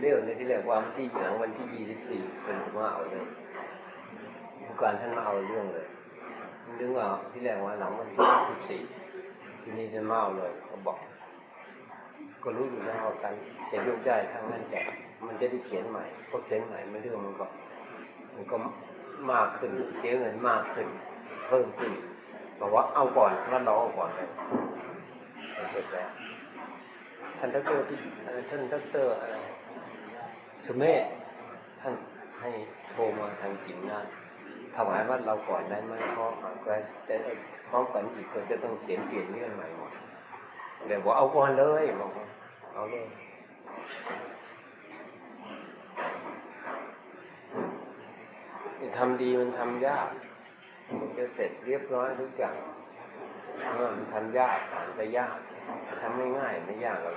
เรื่องในที่แรกว่าวันที่หลังวันที่ยี่สิบสี่เป็นมาเอาเลยผู้การท่านมาเอาเรื่องเลยนึกว่าที่แรกว่าหลังวันที่ยี่สิบสี่ทีนี้จะมาเอาเลยเขาบอก ก็รู้อยู่แล้วกัน จะยกได้ทั้งนั้นแต่มันจะได้เขียนใหม่พราะเขียนใหม่ไม่เรื่องมันก็มันก็มากขึ้นเสียเงินมากขึ้นเพิ่มขึ้นบอกว่าเอาก่อนแล้วเราเอาก่อนเลยเสร็จแล้วท่านดรที่ท่านดรอะไร สุเมธท่านให้โทรมาทางจิมนาถวายวัดเราก่อนได้ไหมเพราะก็จะพร้อมกันอีกก็จะต้องเขียนเปลี่ยนเรื่องใหม่หมดเดี๋ยวบอกเอาก่อนเลยบอกเอาเลยทำดีมันทำยาก มันจะเสร็จเรียบร้อยทุกอย่างมันทำยากแต่ยากทำไม่ง่ายไม่ยากหรอก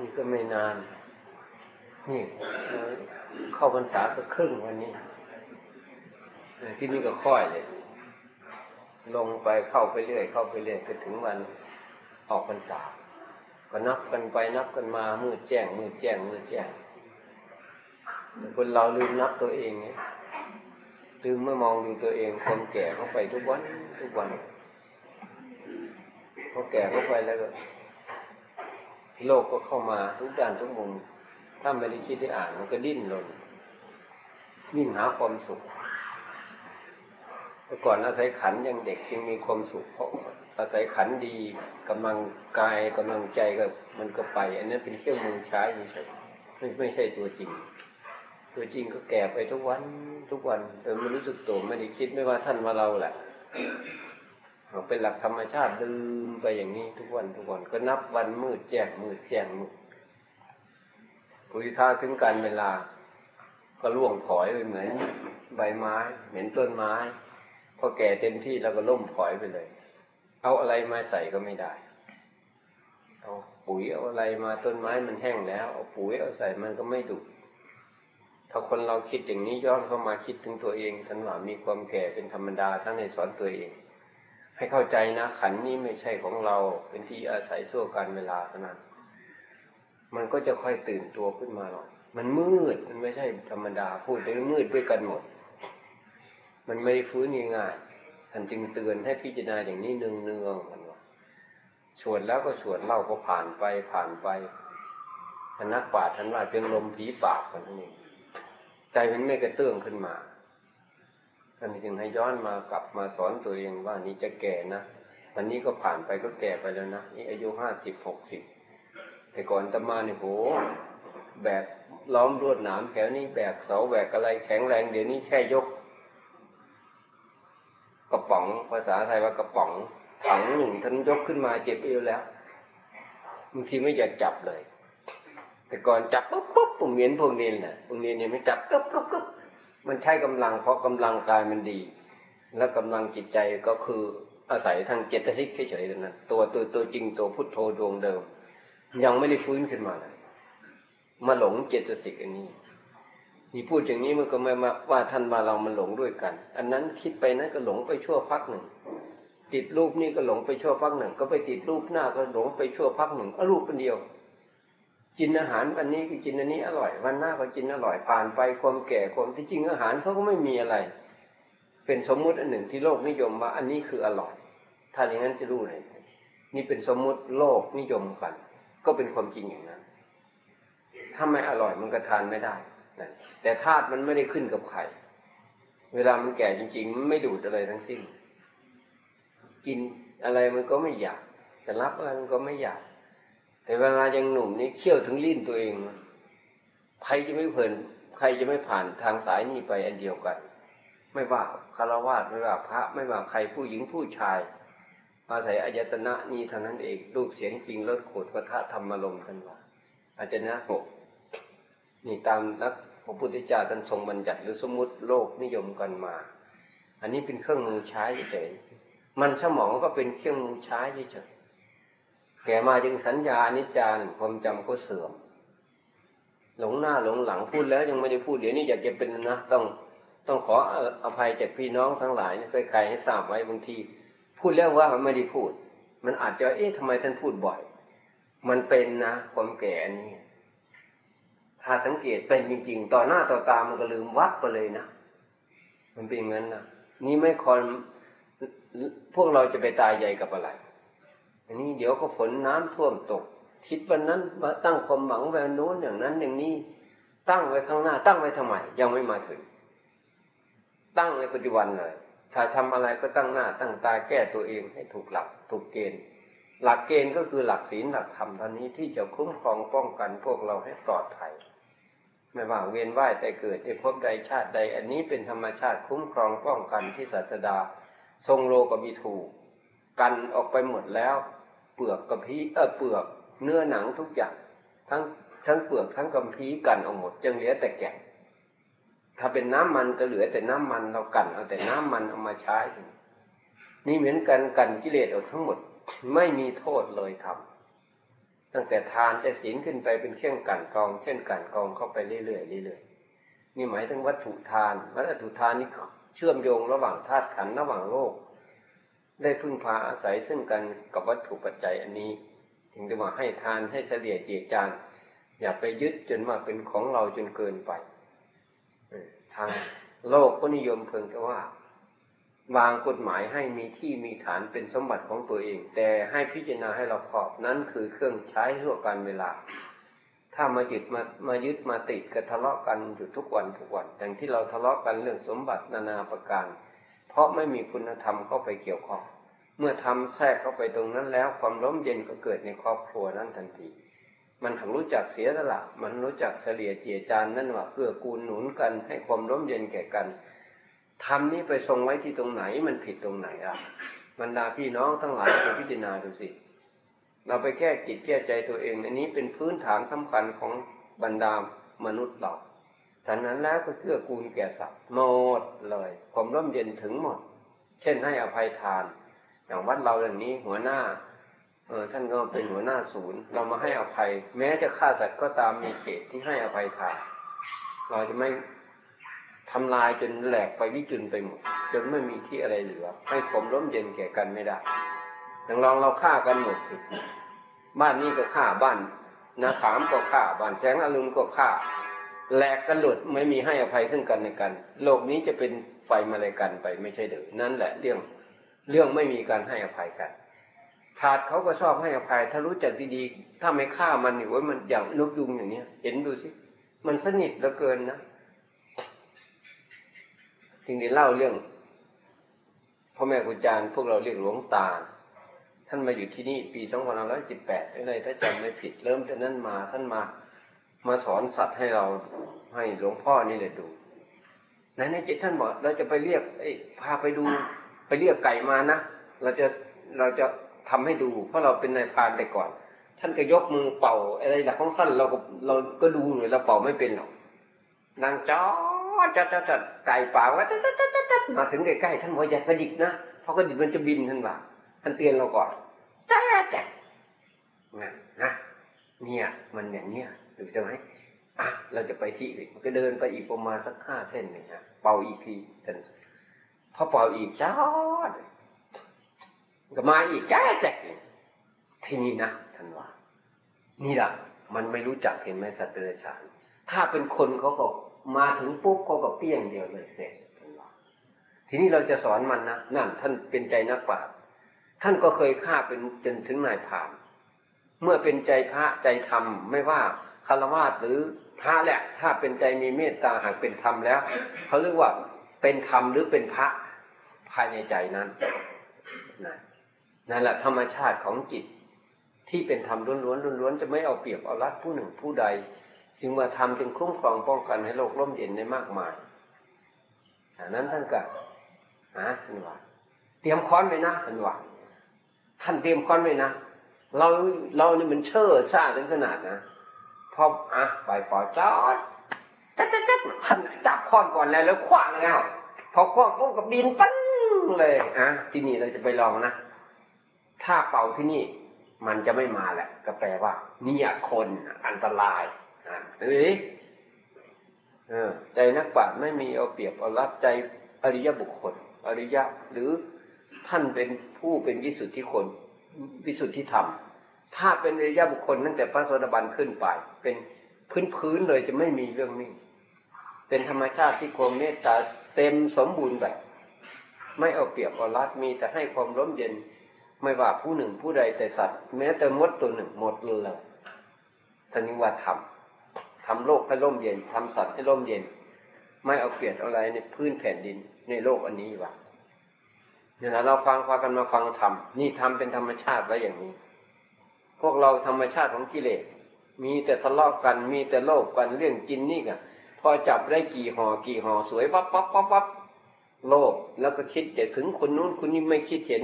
นี่ก็ไม่นาน นี่ เข้าพรรษาก็ครึ่งวันนี้ที่นี่ก็ค่อยเลย ลงไปเข้าไปเรื่อยเข้าไปเรื่อยจนถึงวันออกพรรษา ก็นับกันไปนับกันมา มืดแจ้ง มืดแจ้ง มืดแจ้งคนเราลืมนับตัวเองไงลืมเมื่อมองดูตัวเองความแก่เข้าไปทุกวันทุกวันพอแก่เข้าไปแล้วก็โลกก็เข้ามาทุกด้านทุกมุม ถ้าไม่ได้คิดได้อ่านมันก็ดิ้นรนวิ่งหาความสุขแต่ก่อนอาศัยขันยังเด็กจึงมีความสุขเพราะอาศัยขันดีกำลังกายกำลังใจก็มันก็ไป อันนั้นเป็นเครื่องมือใช้เฉยไม่ไม่ใช่ตัวจริง ตัวจริงก็แก่ไปทุกวันทุกวันโดยไม่รู้สึกตัวไม่ได้คิดไม่ว่าท่านว่าเราแหละเป็นหลักธรรมชาติลืมไปอย่างนี้ทุกวันทุกวันก็นับวันมืดแจ้งมืดแจ้งมืด ปุยท่าถึงการเวลา ก็ล่วงถอยไปเหมือนใบไม้ เหมือนต้นไม้ พอแก่เต็มที่แล้วก็ล่มถอยไปเลย เอาอะไรมาใส่ก็ไม่ได้ เอาปุ๋ยเอาอะไรมาต้นไม้มันแห้งแล้ว เอาปุ๋ยเอาใส่มันก็ไม่ดุถ้าคนเราคิดอย่างนี้ย้อนเข้ามาคิดถึงตัวเองท่านว่ามีความแก่เป็นธรรมดาท่านให้สอนตัวเอง ให้เข้าใจนะขันนี้ไม่ใช่ของเราเป็นที่อาศัยชั่วการเวลาเท่านั้น มันก็จะค่อยตื่นตัวขึ้นมาหน่อยมันมืด มันไม่ใช่ธรรมดาพูดถึงมืดด้วยกันหมด มันไม่ฟื้นง่ายๆท่านจึงเตือนให้พิจารณาอย่างนี้เนืองเนืองกันว่าสวดแล้วก็สวดเล่าก็ผ่านไปผ่านไปท่านนักปราชญ์ท่านว่าเป็นลมผีปากกันนี่ใจมันไม่กระเตื้องขึ้นมาท่านจึงให้ย้อนมากลับมาสอนตัวเองว่านี่จะแก่นะวันนี้ก็ผ่านไปก็แก่ไปแล้วนะนี่อายุห้าสิบหกสิบ แต่ก่อนตมาเนี่ยโหแบกล้อมรวดหนามแถวนี้แบกเสาแบกอะไรแข็งแรงเดี๋ยวนี้แค่ยก กระป๋องภาษาไทยว่ากระป๋องถังหนึ่งท่านยกขึ้นมาเจ็บเอวแล้วบางทีไม่อยากจับเลย แต่ก่อนจับปุ๊บปุ๊บปุ่มเมียนพวกนี้แหละพวกนี้เนี่ยไม่จับกึ๊บกึ๊บกึ๊บมันใช้กำลังเพราะกำลังกายมันดี แล้วกำลังจิตใจก็คืออาศัยทางเจตสิกเฉยๆนั้น ตัวตัวตัวจริงตัวพุทโธดวงเดิม ยังไม่ได้ฟื้นขึ้นมาเลยมาหลงเจตสิกอันนี้นี่พูดอย่างนี้มันก็ไม่มาว่าท่านมาเรามันหลงด้วยกัน อันนั้นคิดไปนั้นก็หลงไปชั่วพักหนึ่ง ติดรูปนี่ก็หลงไปชั่วพักหนึ่ง ก็ไปติดรูปหน้าก็หลงไปชั่วพักหนึ่งอรูปเป็นเดียว กินอาหารวันนี้ก็กินอันนี้อร่อย วันหน้าก็กินอร่อยผ่านไปความแก่ความที่จริงอาหารเขาก็ไม่มีอะไร เป็นสมมุติอันหนึ่งที่โลกนิยมว่าอันนี้คืออร่อย ถ้าอย่างนั้นจะรู้เลยนี่เป็นสมมุติโลกนิยมกัน ก็เป็นความจริงอย่างนั้น ถ้าไม่อร่อยมันก็ทานไม่ได้นะแต่ธาตุมันไม่ได้ขึ้นกับไข่ เวลามันแก่จริงๆมันไม่ดูดอะไรทั้งสิ้น กินอะไรมันก็ไม่อยากแต่รับอะไรมันก็ไม่อยาก แต่เวลายังหนุ่มนี่เขี่ยวถึงลิ้นตัวเอง ใครจะไม่เพลิน ใครจะไม่ผ่านทางสายนี้ไปอันเดียวกัน ไม่ว่าคารวะไม่ว่าพระ ไม่ว่าใครผู้หญิงผู้ชาย อาศัยอายตนะนี้เท่านั้นเองรูปเสียงจริงรสโขดพระธรรมลมกันว่าอาจนะหกนี่ตามนักพระพุทธเจ้าท่านทรงบัญญัติหรือสมมุติโลกนิยมกันมา อันนี้เป็นเครื่องมือใช้เฉยมันสมองก็เป็นเครื่องมือใช้เฉยแก่มาจึงสัญญาอนิจจานความจำก็เสื่อม หลงหน้าหลงหลังพูดแล้วยังไม่ได้พูดเดี๋ยวนี้อยากจะเป็นนะต้องต้องขออภัยจากพี่น้องทั้งหลายใครให้ทราบไว้บางที พูดแล้วว่ามันไม่ได้พูด มันอาจจะเอ๊ะทำไมท่านพูดบ่อย มันเป็นนะความแก่นี้ถ้าสังเกตเป็นจริง ๆ ต่อหน้าต่อตามันก็ลืมวัดไปเลยนะมันเป็นอย่างนั้นนะนี่ไม่คอนพวกเราจะไปตายใหญ่กับอะไร อันนี้เดี๋ยวก็ฝนน้ำท่วมตก คิดวันนั้นมาตั้งความหวังไว้โน้นอย่างนั้นอย่างนี้ ตั้งไว้ข้างหน้า ตั้งไว้ทำไมยังไม่มาถึง ตั้งในปัจจุบันเลย ถ้าทำอะไรก็ตั้งหน้าตั้งตาแก้ตัวเองให้ถูกหลักถูกเกณฑ์ หลักเกณฑ์ก็คือหลักศีลหลักธรรมท่านี้ที่จะคุ้มครองป้องกันพวกเราให้ปลอดภัย ไม่ว่าเวียนว่ายแต่เกิดในภพใดชาติใด อันนี้เป็นธรรมชาติคุ้มครองป้องกันที่ศาสดา ทรงโลกบิถูกันออกไปหมดแล้ว เปลือกกระพี้เออเปลือกเนื้อหนังทุกอย่าง ทั้งทั้งเปลือกทั้งกระพี้กันออกหมดจึงเหลือแต่แก่น ถ้าเป็นน้ำมันก็เหลือแต่น้ำมันเรากันเอาแต่น้ำมันเอามาใช้ นี่เหมือนกันกันกิเลสออกทั้งหมดไม่มีโทษเลยทำตั้งแต่ทานแต่ศีลขึ้นไปเป็นเครื่องกันกองเช่นกันกองเข้าไปเรื่อยๆเรื่อยๆนี่หมายถึงวัตถุทานวัตถุทานนี่เชื่อมโยงระหว่างธาตุขันธ์ระหว่างโลก ได้พึ่งพาอาศัยซึ่งกันกับวัตถุปัจจัยอันนี้ ถึงจะมาให้ทานให้เฉลี่ยเจียจานอย่าไปยึดจนมาเป็นของเราจนเกินไป ทางโลกก็นิยมเพิ่งแต่ว่า วางกฎหมายให้มีที่มีฐานเป็นสมบัติของตัวเอง แต่ให้พิจารณาให้เราขอบนั้นคือเครื่องใช้ทั่วการเวลา ถ้ามายึดมามายึดมาติดก็ทะเลาะกันอยู่ทุกวันทุกวันอย่างที่เราทะเลาะกันเรื่องสมบัตินานาประการ เพราะไม่มีคุณธรรมเข้าไปเกี่ยวข้องเมื่อทำแทรกเข้าไปตรงนั้นแล้ว ความร่มเย็นก็เกิดในครอบครัวนั้นทันที มันถึงรู้จักเสียสละ มันรู้จักเฉลี่ยเจียจานนั่นว่าเพื่อกูลหนุนกันให้ความร่มเย็นแก่กันทำนี้ไปทรงไว้ที่ตรงไหนมันผิดตรงไหนอะบรรดาพี่น้องทั้งหลายไปพิจารณาดูสิ เราไปแก้จิตแก้ใจตัวเอง อันนี้เป็นพื้นฐานสำคัญของบรรดามนุษย์เราฉะนั้นแล้วก็เกื้อกูลแก่สัตว์หมดเลยความร่มเย็นถึงหมด เช่นให้อภัยทาน อย่างวัดเราอย่างนี้หัวหน้า เออท่านก็เป็นหัวหน้าศูนย์ เรามาให้อภัย แม้จะฆ่าสัตว์ก็ตามมีเขตที่ให้อภัยทานเราจะไม่ทำลายจนแหลกไปวิจุนไปหมดจนไม่มีที่อะไรเหลือ ให้ผมร่มเย็นแก่กันไม่ได้อย่างลองเราฆ่ากันหมดสิบ้านนี้ก็ฆ่าบ้านนาขามก็ฆ่าบ้านแสงอรุณก็ฆ่าแหลกกันหลุดไม่มีให้อภัยซึ่งกันในกัน โลกนี้จะเป็นไฟมาเลยกันไปไม่ใช่เดือนั่นแหละเรื่องเรื่องไม่มีการให้อภัยกัน ถาดเขาก็ชอบให้อภัย ถ้ารู้จักดีๆ ถ้าไม่ฆ่ามันอยู่ว่ามันอย่างนกยุงอย่างเนี้ย เห็นดูสิ มันสนิทเหลือเกินนะจึงได้เล่าเรื่องพ่อแม่ครูอาจารย์พวกเราเรียกหลวงตา ท่านมาอยู่ที่นี่ปีสองพันร้อยสิบแปดอะไรถ้าจำไม่ผิดเริ่มจากนั้นมาท่านมามาสอนสัตว์ให้เราให้หลวงพ่อนี่เลยดูในในจิตท่านบอกเราจะไปเรียกไอ้พาไปดู ไปเรียกไก่มานะเราจะเราจะ ทำให้ดู เพราะเราเป็นนายพรานไปก่อน ท่านก็ยกมือเป่า อะไรหลักของท่านเราก็เราก็ดูเลยเราเป่าไม่เป็นหรอกนางจ้อจัดจัดจัดไก่ป่าว่าจัดจัดจัดจัดมาถึงใกล้ๆท่านบอกอย่ากระดิกนะเพราะกระดิกมันจะบินท่านว่าท่านเตือนเราก่อนจัดจัดนะนะเนี่ย มันอย่างเนี้ยดูใช่ไหมอะเราจะไปที่อื่นก็เดินไปอีกประมาณสักห้าเส้นหนึ่งฮะเป่าอีกทีท่านพอเป่าอีกจ้า ก็มาอีกแจ้าจัดที่นี่นะท่านว่านี่แหละมันไม่รู้จักเห็นไหมสัตว์เดรัจฉานถ้าเป็นคนเขาก็มาถึงปุ๊บเขาก็เปี้ยงเดียวเลยเสร็จท่านว่าทีนี้เราจะสอนมันนะนั่นท่านเป็นใจนักปราชญ์ท่านก็เคยฆ่าเป็นจนถึงนายผ่าน เมื่อเป็นใจพระใจธรรม ไม่ว่าคารวะหรือพระแหละ ถ้าเป็นใจมีเมตตาหากเป็นธรรมแล้วเขาเรียกว่าเป็นธรรมหรือเป็นพระภายในใจนั้นนั่ นั่นแหละธรรมชาติของจิตที่เป็นธรรมล้วนๆล้วนๆจะไม่เอาเปรียบเอารัดผู้หนึ่งผู้ใด จึงมาทำจึงคุ้มครองป้องกันให้โลกร่มเย็นได้มากมายอันนั้นท่านก็ฮะท่านว่าเตรียมค้อนไว้นะท่านว่าท่านเตรียมค้อนไว้นะเราเรานี่มันเชื่อซ่าถึงขนาดนะพออะไปปล่อยจอดจัดจัดจัดท่านจับค้อนก่อนแล้วแล้วคว้างแล้วพอคว้างปุ๊บกับบินปั้นเลยอะที่นี่เราจะไปลองนะ ถ้าเป่าที่นี่มันจะไม่มาแหละก็แปลว่าเนี่ยคนอันตรายอะเฮ้ยเออใจนักปราชญ์ไม่มีเอาเปรียบเอารับใจอริยบุคคล อริยะ หรือท่านเป็นผู้เป็นวิสุทธิคนวิสุทธิธรรม ถ้าเป็นอริยบุคคลตั้งแต่พระโสดาบันขึ้นไป เป็นพื้นพื้นเลยจะไม่มีเรื่องนี้ เป็นธรรมชาติที่ความเมตตาเต็มสมบูรณ์แบบ ไม่เอาเปรียบเอารัดมีแต่ให้ความร่มเย็น ไม่ว่าผู้หนึ่งผู้ใดแต่สัตว์ แม้แต่มดตัวหนึ่งหมดเลยท่านิว่าทำทำโลกให้ร่มเย็นทำสัตว์ให้ร่มเย็น ไม่เอาเปรียบอะไรในพื้นแผ่นดินในโลกอันนี้วะเนี่ยนะเราฟังพากันมาฟังธรรมนี่ทำเป็นธรรมชาติไว้อย่างนี้ พวกเราธรรมชาติของกิเลสมีแต่ทะเลาะกัน มีแต่โลภกันเรื่องกินนี่กันพอจับได้กี่ห่อกี่ห่อสวยปั๊บปั๊บปั๊บปั๊บโลภแล้วก็คิดจะถึงคนนู้นคนนี้ไม่คิดเห็น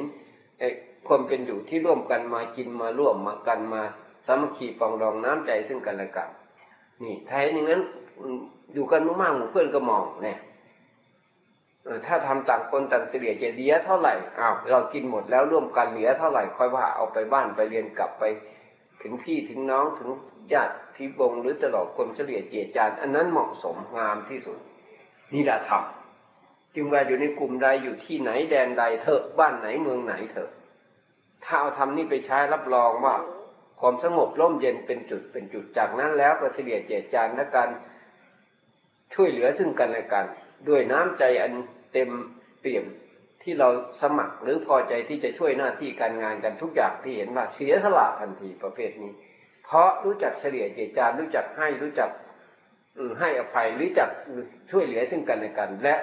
ไอ้ ความเป็นอยู่ที่ร่วมกันมากินมาร่วมมากันมาสามัคคีปองดองน้ำใจซึ่งกันและกันนี่แท้อย่างนั้นอยู่กันมากๆหมู่เพื่อนก็มองเนี่ยถ้าทำต่างคนต่างเสียจะเหลือเท่าไหร่อ้าวเรากินหมดแล้วร่วมกันเหลือเท่าไหร่ค่อยว่าเอาไปบ้านไปเรียนกลับไป ถึงพี่ถึงน้องถึงญาติพี่บงหรือตลอดคนเฉลี่ยเจียจานอันนั้นเหมาะสมงามที่สุดนี่แหละธรรมจึงว่าอยู่ในกลุ่มใดอยู่ที่ไหนแดนใดเถอะบ้านไหนเมืองไหนเถอะ ถ้าเอาธรรมนี่ไปใช้รับรองว่าความสงบร่มเย็นเป็นจุดเป็นจุดจากนั้นแล้วก็เฉลี่ยเจียจานและการช่วยเหลือซึ่งกันและกัน ด้วยน้ำใจอันเต็มเปี่ยมที่เราสมัครหรือพอใจที่จะช่วยหน้าที่การงานกันทุกอย่างที่เห็นว่าเสียสละทันทีประเภทนี้ เพราะรู้จักเฉลี่ยเจตจานรู้จักให้รู้จักให้อภัยรู้จักช่วยเหลือซึ่งกันและกัน และ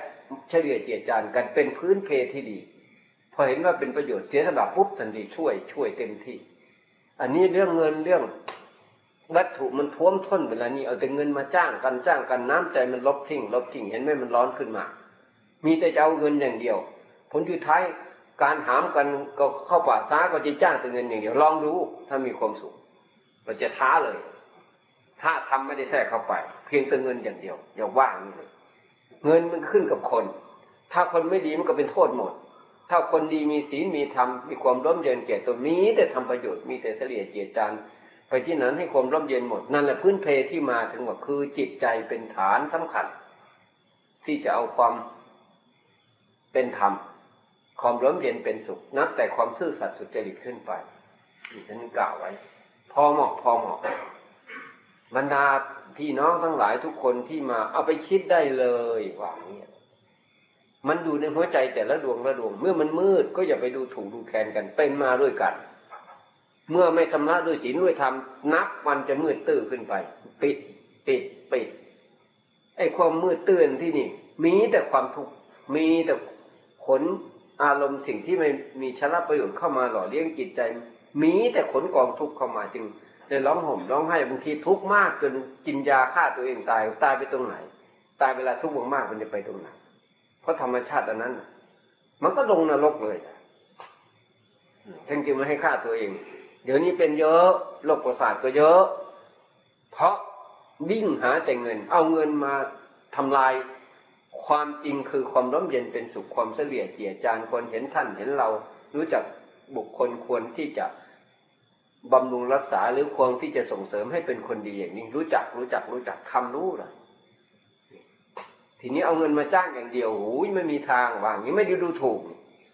เฉลี่ยเจตจานกันเป็นพื้นเพที่ดี อเห็นว่าเป็นประโยชน์เสียสละปุ๊บทันทีช่วยช่วยเต็มที่ อันนี้เรื่องเงินเรื่องวัตถุมันท่วมท้นเวลานี้เอาแต่เงินมาจ้างกันจ้างกันน้ำใจมันลบทิ้งลบทิ้งเห็นไหมมันร้อนขึ้นมา มีแต่จะเอาเงินอย่างเดียว ผลที่ท้ายการหามกันก็เข้าป่าช้าก็จะจ้างแต่เงินอย่างเดียวลองดูถ้ามีความสุขเราจะท้าเลย ถ้าทำไม่ได้แทรกเข้าไป เพียงแต่เงินอย่างเดียวอย่าว่างนี่เลยเงินมันขึ้นกับคน ถ้าคนไม่ดีมันก็เป็นโทษหมด ถ้าคนดีมีศีลมีธรรมมีความร่มเย็นเกียรติตัวมีแต่ทำประโยชน์มีแต่เฉลี่ยเจียจานไปที่นั้นให้ความร่มเย็นหมดนั่นแหละพื้นเพที่มาถึงว่าคือจิตใจเป็นฐานสำคัญ ที่จะเอาความเป็นธรรมความร่มเย็นเป็นสุขนับแต่ความซื่อสัตย์สุจริตขึ้นไปที่ท่านกล่าวไว้ พอเหมาะพอเหมาะบรรดาพี่น้องทั้งหลายทุกคนที่มาเอาไปคิดได้เลยว่านี้ มันอยู่ในหัวใจแต่ละดวงละดวง เมื่อมันมืดก็อย่าไปดูถูกดูแคลนกันเป็นมาด้วยกัน เมื่อไม่ชำระด้วยศีลด้วยธรรมนับวันจะมืดตื้อขึ้นไป ปิดปิดปิดไอ้ความมืดตื้นที่นี่ มีแต่ความทุกข์มีแต่ขนอารมณ์สิ่งที่ไม่มีชระประโยชน์เข้ามาหล่อเลี้ยงจิตใจ มีแต่ขนกองทุกข์เข้ามาจึงเลยร้องห่มร้องไห้บางทีทุกข์มากจนกินยาฆ่าตัวเองตายตายไปตรงไหน ตายเวลาทุกข์มากมันจะไปตรงไหน เพราะธรรมชาติอันนั้น มันก็ลงนรกเลยทั้งจึงไม่ให้ฆ่าตัวเอง เดี๋ยวนี้เป็นเยอะโรคประสาทก็เยอะ เพราะวิ่งหาแต่เงิน เอาเงินมาทำลายความจริงคือความร่มเย็นเป็นสุขความเสลี่ยเจียจานคนเห็นท่านเห็นเรา รู้จักบุคคลควรที่จะบำรุงรักษาหรือควรที่จะส่งเสริมให้เป็นคนดีอย่างนี้ รู้จักรู้จักรู้จักคำรู้เลย ทีนี้เอาเงินมาจ้างอย่างเดียวโอ้ยไม่มีทางว่างนี้ไม่ได้ดูถูก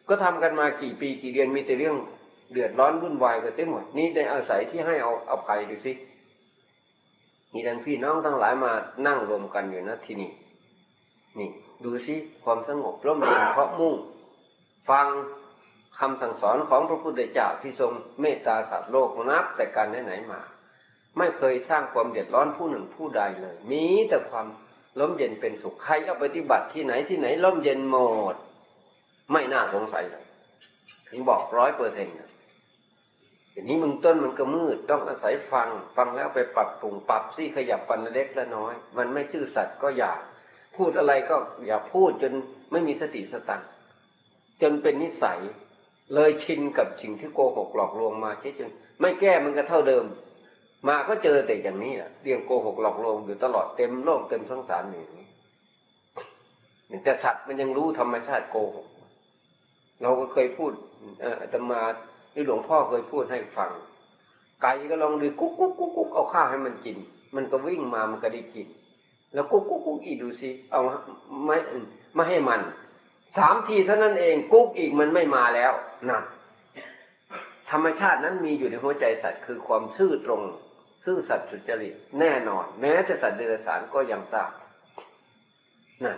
ก็ทำกันมากี่ปีกี่เดือนมีแต่เรื่องเดือดร้อนวุ่นวายกันเต็มหมดนี่ได้อาศัยที่ให้เอาเอาภัยดูสินี่ดันพี่น้องทั้งหลายมานั่งรวมกันอยู่นะที่นี่นี่ ดูสิความสงบร่มเย็นเพราะมุ่ง ฟังคำสั่งสอนของพระพุทธเจ้าที่ทรงเมตตาสัตว์โลกนับแต่การไหนๆมา ไม่เคยสร้างความเดือดร้อนผู้หนึ่งผู้ใดเลย มีแต่ความ ร่มเย็นเป็นสุข ใครก็ปฏิบัติที่ไหนที่ไหนร่มเย็นหมด ไม่น่าสงสัยเลยถึงบอกร้อยเปอร์เซ็นต์ทีนี้มึงต้นมันก็มืด ต้องอาศัยฟัง ฟังแล้วไปปรับปรุงปรับซี่ขยับปันเล็กและน้อย มันไม่ชื่อสัตว์ก็อย่า พูดอะไรก็อย่าพูดจนไม่มีสติสตังจนเป็นนิสัย เลยชินกับสิ่งที่โกหกหลอกลวงมาใช่จนไม่แก้มันก็เท่าเดิม มาก็เจอแต่อย่างนี้แหละเรื่องโกหกหลอกลวงอยู่ตลอดเต็มโลกเต็มสงสารอย่างนี้แต่สัตว์มันยังรู้ธรรมชาติโกหก เราก็เคยพูดอาตมาที่หลวงพ่อเคยพูดให้ฟัง ไก่ก็ลองดูกุ๊กกุ๊กกุ๊กกุ๊กเอาข้าวให้มันกิน มันก็วิ่งมามันก็ได้กิน แล้วกุ๊กกุ๊กกุ๊กอีกดูสิเอาไม่ไม่ให้มันสามทีเท่านั้นเองกุ๊กอีกมันไม่มาแล้วนะธรรมชาตินั้นมีอยู่ในหัวใจสัตว์คือความซื่อตรง ซื่อสัตย์สุจริตแน่นอน แม้จะสัตว์เดรัจฉานก็ยังทราบนั่น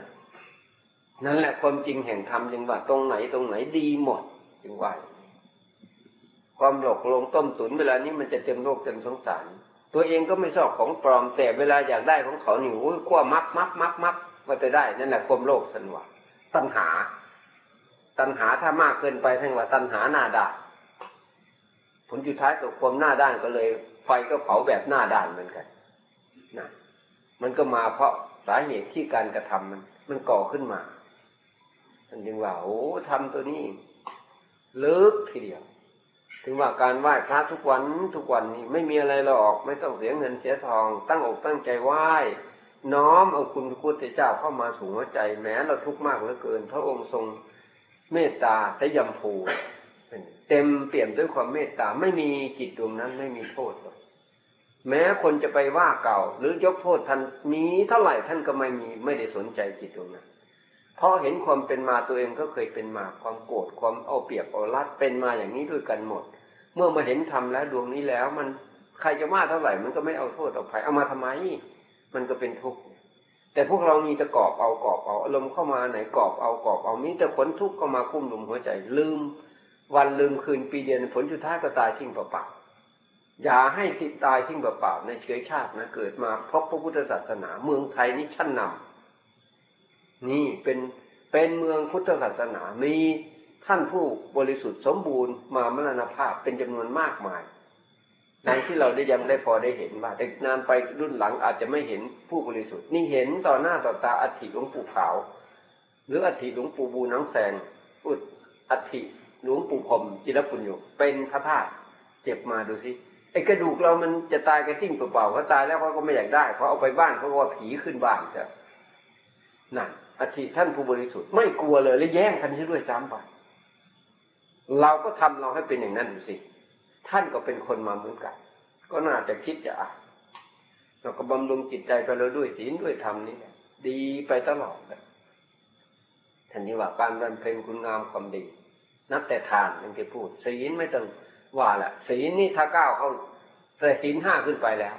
นั่นแหละความจริงแห่งธรรมจึงว่าตรงไหนตรงไหนดีหมดจึงว่าความหลอกลวงต้มตุนเวลานี้มันจะเต็มโลกเต็มสงสาร ตัวเองก็ไม่ชอบของปลอมแต่เวลาอยากได้ของเขาหนิวขั้วมักมักมักมักว่าจะได้ นั่นแหละความโลภสันวะตัณหา ตัณหาถ้ามากเกินไปทั้งว่าตัณหาหน้าด่านผลสุดท้ายตัวความหน้าด้านก็เลย ไฟก็เผาแบบหน้าด้านเหมือนกันนะมันก็มาเพราะสาเหตุที่การกระทำมัน มันก่อขึ้นมาท่านจึงว่าโอ้ทำตัวนี้ลึกทีเดียว ถึงว่าการไหว้พระทุกวันทุกวันนี้ไม่มีอะไรหรอก ไม่ต้องเสียเงินเสียทอง ตั้งอกตั้งใจไหว้น้อมเอาคุณพระพุทธเจ้าเข้ามาสู่หัวใจ แม้เราทุกข์มากเหลือเกิน พระองค์ทรงเมตตาสยำภู เต็มเปี่ยมด้วยความเมตตาไม่มีจิตดวงนั้นไม่มีโทษเลยแม้คนจะไปว่าเก่า หรือยกโทษท่านมีเท่าไหร่ท่านก็ไม่มีไม่ได้สนใจจิตดวงนั้นเพราะเห็นความเป็นมาตัวเองก็เคยเป็นมาความโกรธความเอาเปรียบเอารัดเป็นมาอย่างนี้ด้วยกันหมด เมื่อมาเห็นธรรมแล้วดวงนี้แล้ว มันใครจะว่าเท่าไหร่มันก็ไม่เอาโทษเอาภัยเอามาทำไม มันก็เป็นทุกข์แต่พวกเรามีต่กอบเอากอบเอาอารมณ์เข้ามาไหนกอบเอากอบเอามีแต่ขนทุกข์เข้ามาคุ้มลุมหัวใจลืม วันลืมคืนปีเดือนผลสุดท้ายก็ตายทิ้งเปล่าๆอย่าให้ติดตายทิ้งเปล่าๆในเชื้อชาตินะเกิดมาพบพระพุทธศาสนา เมืองไทยนี่ชั้นนำนี่เป็นเป็นเมืองพุทธศาสนามีท่านผู้บริสุทธิ์สมบูรณ์มามรณภาพเป็นจำนวนมากมายดังที่เราได้ยังได้พอได้เห็นว่าแต่นานไปรุ่นหลังอาจจะไม่เห็นผู้บริสุทธิ์ นี่เห็นต่อหน้าต่อตาอัฐิหลวงปู่ขาว หรืออัฐิหลวงปู่บูนังแสงอุดอัฐิ หลวงปู่พรมจิรปุญโญเป็นพระธาตุเจ็บมาดูสิไอ้กระดูกเรามันจะตายกระติ้งเปล่าๆเขาตายแล้วเขาก็ไม่อยากได้เขาเอาไปบ้านเขาก็ว่าผีขึ้นบ้านจะนั่นอธิท่านผู้บริสุทธิ์ไม่กลัวเลยและแย่งกันด้วยซ้ำไปเราก็ทำเราให้เป็นอย่างนั้นดูสิ ท่านก็เป็นคนมาเหมือนกัน ก็น่าจะคิดจะอะเราก็บำรุงจิตใจไปเราด้วยศีลด้วยธรรมนี่ดีไปตลอดเลยท่านนี้ว่าการบำเพ็ญคุณงามความดี นับแต่ทานอย่างที่พูดศีลไม่ต้องว่าละศีลนี่ถ้าก้าวเขาแต่ศีลห้าขึ้นไปแล้ว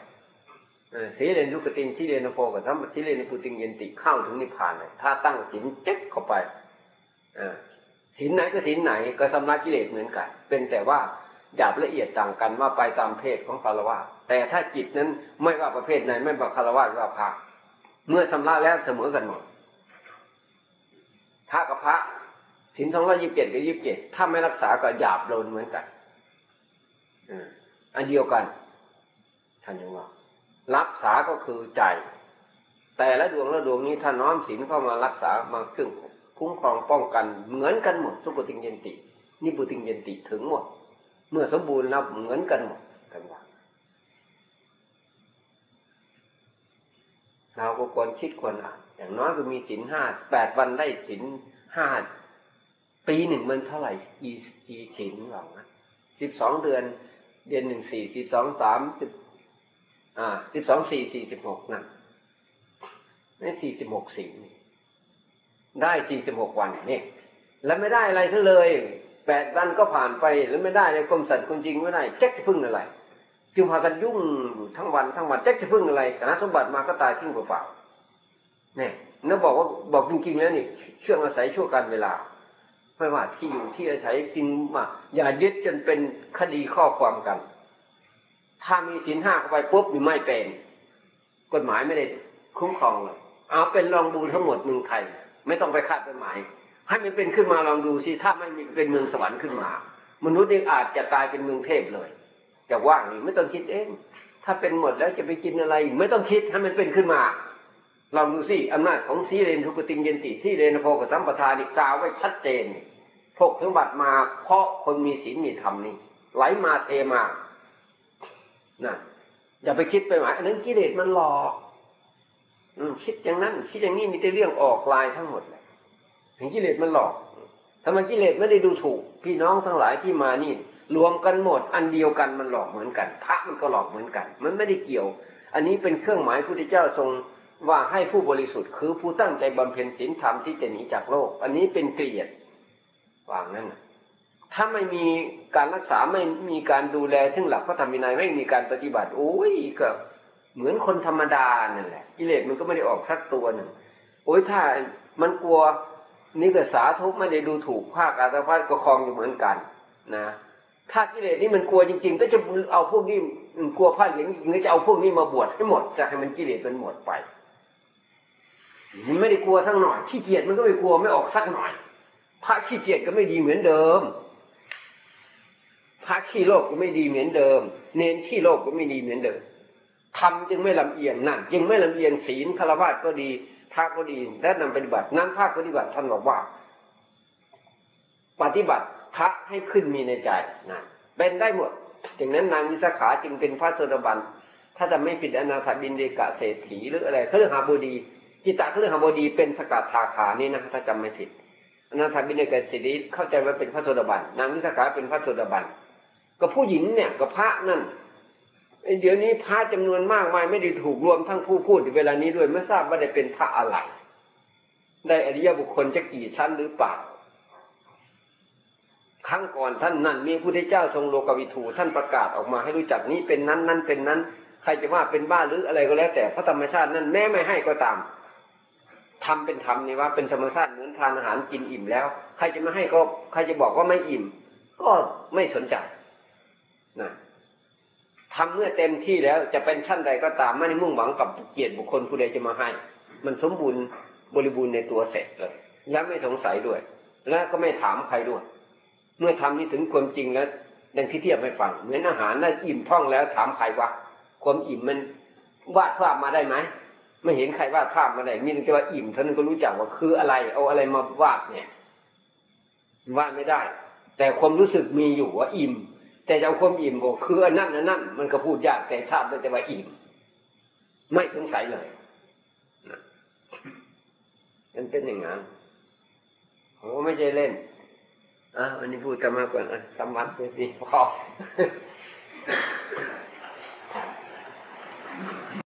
สีเลนุกติงสีเลนโฟกับทั้งสีเลนปุติงเยนติเข้าถึงนิพพานเลยถ้าตั้งศีลเจ๊กเข้าไปศีลไหนก็ศีลไหนก็สำลักกิเลสเหมือนกัน เป็นแต่ว่าหยาบละเอียดต่างกันว่าไปตามเพศของคารวะแต่ถ้าจิตนั้นไม่ว่าประเภทไหนไม่ว่าคารวะหรือว่าพระเมื่อชำระแล้วเสมอกันหมดพระกับพระ ศีลสองร้อยี่สิบเจ็ดกับยี่สิบเจ็ดถ้าไม่รักษาก็หยาบโลนเหมือนกันอันเดียวกันท่านยังว่ารักษาก็คือใจ แต่ละดวงละดวงนี้ถ้าน้อมศีลเข้ามารักษามาครึ่งคุ้มครองป้องกัน เหมือนกันหมดสุกติงเยนตินี่ปุติงเยนติถึงหมด เมื่อสมบูรณ์แล้วเหมือนกันหมดกันว่าเราก็ควรคิดควรอ่านอย่างน้อยก็มีศีลห้าแปดวันได้ศีลห้า ปีหนึ่งมันเท่าไหร่กี่กี่ศีลหรอสิบสองเดือน เดือนหนึ่งสี่สิบสองสามสิบอ่าสิบสองสี่สี่สิบหกนั่นนี่สี่สิบหกสี่ได้สี่สิบหกวันนี่แล้วไม่ได้อะไรทั้งเลยแปดวันก็ผ่านไปแล้วไม่ได้เลยกรมสัตว์คุณจริงไม่ได้แจ็คจะพึ่งอะไรจึงพากันยุ่งทั้งวันทั้งวันแจ็คจะพึ่งอะไรหาสมบัติมาก็ตายทิ้งเปล่าๆเนี่ยนั่นบอกว่าบอกจริงๆแล้วนี่เชื่องอาศัยชั่วการเวลา ไม่ว่าที่อยู่ที่อาศัยจริงมาอย่ายึดจนเป็นคดีข้อความกัน ถ้ามีสินห้าเข้าไปปุ๊บนี่ไม่เป็น กฎหมายไม่ได้คุ้มครองเลยเอาเป็นลองดูทั้งหมดเมืองไทย ไม่ต้องไปคาดเป็นหมาย ให้มันเป็นขึ้นมาลองดูสิถ้าไม่มีเป็นเมืองสวรรค์ขึ้นมา มนุษย์เองอาจจะกลายเป็นเมืองเทพเลยจะว่างนี่ไม่ต้องคิดเอง ถ้าเป็นหมดแล้วจะไปกินอะไร ไม่ต้องคิดให้มันเป็นขึ้นมา ลองดูสิอำนาจของสีเรนทุกติงเยนติที่เรนโพกับสัมปทานี่กาวไว้ชัดเจนพกสมบัติมาเพราะคนมีศีลมีธรรมนี่ไหลมาเทมานะอย่าไปคิดไปหมายอันนั้นกิเลสมันหลอกอืคิดอย่างนั้น คิดอย่างนี้มีแต่เรื่องออกลายทั้งหมดเลยถึงกิเลสมันหลอกถ้ามันกิเลสไม่ได้ดูถูก พี่น้องทั้งหลายที่มานี่ รวมกันหมด อันเดียวกันมันหลอกเหมือนกันพระมันก็หลอกเหมือนกัน มันไม่ได้เกี่ยว อันนี้เป็นเครื่องหมายพระพุทธเจ้าทรง ว่าให้ผู้บริสุทธิ์คือผู้ตั้งใจบำเพ็ญศีลธรรมที่จะหนีจากโลก อันนี้เป็นเกลียดวางนั่นถ้าไม่มีการรักษาไม่มีการดูแลซึ่งหลักพระธรรมวินัยไม่มีการปฏิบัติโอ้ยก็เหมือนคนธรรมดานั่นแหละกิเลสมันก็ไม่ได้ออกสักตัวหนึ่งโอ้ยถ้ามันกลัวนี่ก็สาทุกไม่ได้ดูถูกภาคอาสาพัดก็คลองอยู่เหมือนกัน นะถ้ากิเลสนี่มันกลัวจริง ๆ ก็จะเอาพวกนี้กลัวผ้าเหลืองจริงก็จะเอาพวกนี้มาบวชให้หมดจะให้มันกิเลสมันหมดไป มันไม่ได้กลัวทั้งหน่อยขี้เกียจมันก็ไม่กลัวไม่ออกสักหน่อยพระขี้เกียจก็ไม่ดีเหมือนเดิมพระขี้โลกก็ไม่ดีเหมือนเดิม เน้นขี้โลกก็ไม่ดีเหมือนเดิมทำจึงไม่ลำเอียงนั่นจึงไม่ลำเอียงศีลคารวะก็ดี พระก็ดีและนำปฏิบัตินั้นพระปฏิบัติท่านบอกว่า ปฏิบัติพระให้ขึ้นมีในใจนะเป็นได้หมดจึงนั้นนางวิสาขาจึงเป็นพระโสดาบันถ้าจะไม่ผิดอนาถบินเดกะเศรษฐีหรืออะไรเครือหาบดี จิตตะเรือหาบดีเป็นสกัดทาขานี่นะถ้าจำไม่ผิดอนาถบินเกะเศรษฐีเข้าใจว่าเป็นพระโสดาบันนางวิสาขาเป็นพระโสดาบันก็ผู้หญิงเนี่ยก็พระนั่นเดี๋ยวนี้พระจำนวนมากมายไม่ได้ถูกรวมทั้งผู้พูดในเวลานี้ด้วยไม่ทราบว่าได้เป็นพระอะไรได้อริยบุคคลจะกี่ชั้นหรือเปล่าครั้งก่อนท่านนั่นมีพระพุทธเจ้าทรงโลกวิถูท่านประกาศออกมาให้รู้จักนี้เป็นนั้นนั้นเป็นนั้น ใครจะว่าเป็นบ้าหรืออะไรก็แล้ว แต่พระธรรมชาตินั้นแม้ไม่ให้ก็ตาม ทำเป็นธรรมนี่ว่าเป็นธรรมชาติเหมือนทานอาหารกินอิ่มแล้ว ใครจะม่ให้ก็ใครจะบอกว่าไม่อิ่ม ก็ไม่สนใจนะทำเมื่อเต็มที่แล้วจะเป็นชั้นใดก็ตามไม่ได้มุ่งหวังกับเกียรติบุคคลผู้ใดจะมาให้ มันสมบูรณ์บริบูรณ์ในตัวเสร็จเลยและไม่สงสัยด้วย และก็ไม่ถามใครด้วย เมื่อทำนี้ถึงความจริงแล้วดังที่เทียบให้ฟังเหมือนอาหารน่าอิ่มท้องแล้วถามใครว่าความอิ่มมันวาดภาพมาได้ไหม ไม่เห็นใครวาดภาพมาได้มีแต่ว่าอิ่มเท่านั้นก็รู้จักว่าคืออะไร เอาอะไรมาวาดเนี่ยวาดไม่ได้ แต่ความรู้สึกมีอยู่ว่าอิ่ม แต่จะเอาความอิ่มบอกคืออันนั้นอันนั้นมันก็พูดยากแต่ทราบได้แต่ว่าอิ่ม ไม่สงสัยเลยมันเป็นอย่างนั้นโอ้ไม่ใช่เล่นอะวันนี้พูดกันมากกว่าอะสามวันไปสิพอ